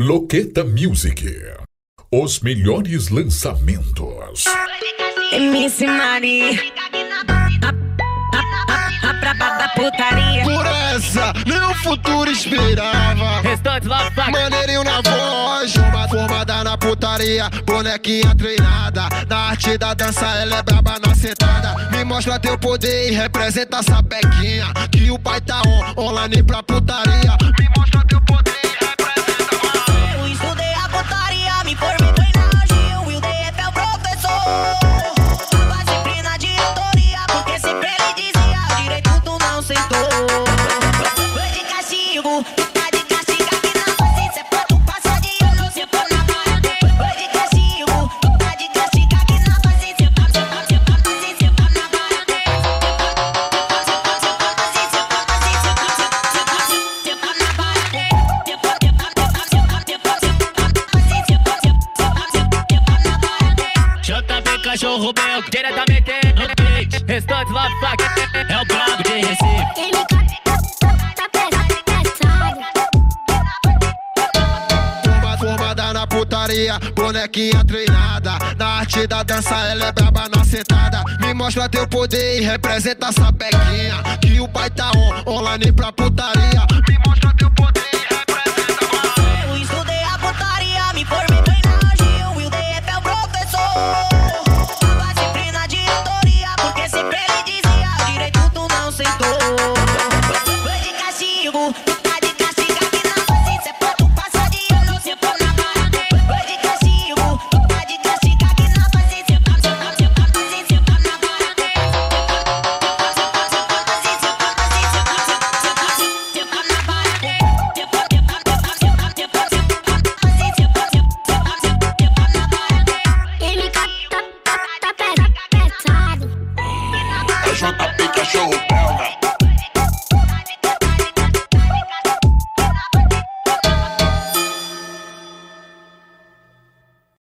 Loqueta Music. Os melhores lançamentos. MC Mari. A, a, a, pra, putaria. Por essa, meu futuro esperava. Maneirinho na voz, uma formada na putaria. Bonequinha treinada. Na arte da dança, ela é braba na sentada. Me mostra teu poder e representa essa pequinha. Que o pai tá on, online pra putaria. vem cachorro meu diretamente é no Twitch. Restantes lá flag é o brabo de Recife. Formada na putaria, bonequinha treinada. Na arte da dança, ela é braba na sentada. Me mostra teu poder e representa essa pequinha. Que o pai tá on, online pra putaria.